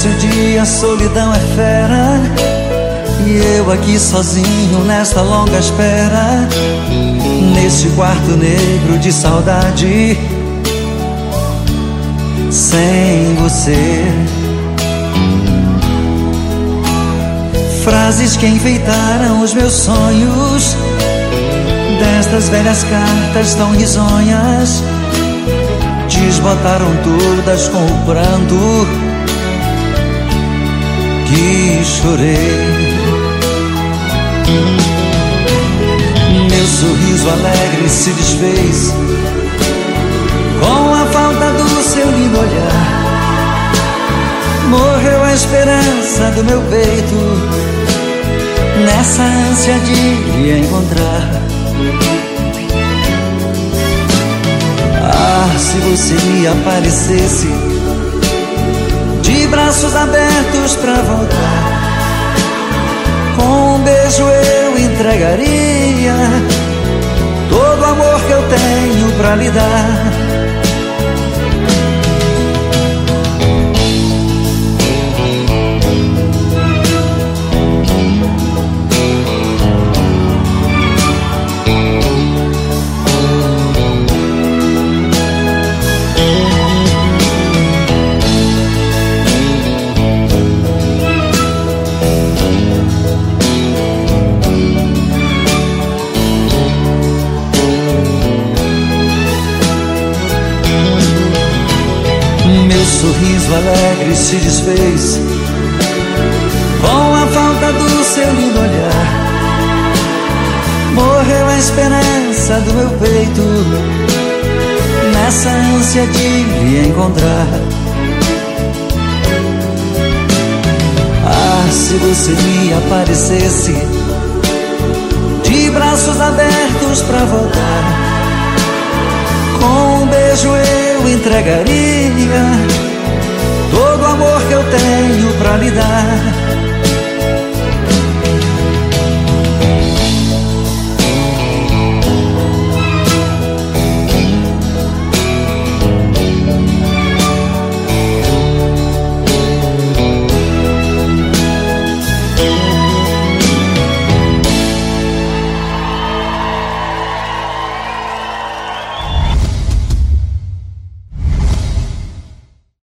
Amanhece o dia, a solidão é fera. E eu aqui sozinho nesta longa espera. Neste quarto negro de saudade. Sem você. Frases que enfeitaram os meus sonhos. Destas velhas cartas tão risonhas desbotaram todas com o pranto chorei. Meu sorriso alegre se desfez com a falta do seu lindo olhar. Morreu a esperança do meu peito nessa ânsia de lhe encontrar. se você me aparecesse de braços abertos pra voltar. Com um beijo eu entregaria todo o amor que eu tenho pra lhe dar. Sorriso alegre se desfez com a falta do seu lindo olhar. Morreu a esperança do meu peito nessa ânsia de lhe encontrar. Ah, se você me aparecesse de braços abertos pra voltar. Com um beijo eu entregaria pra.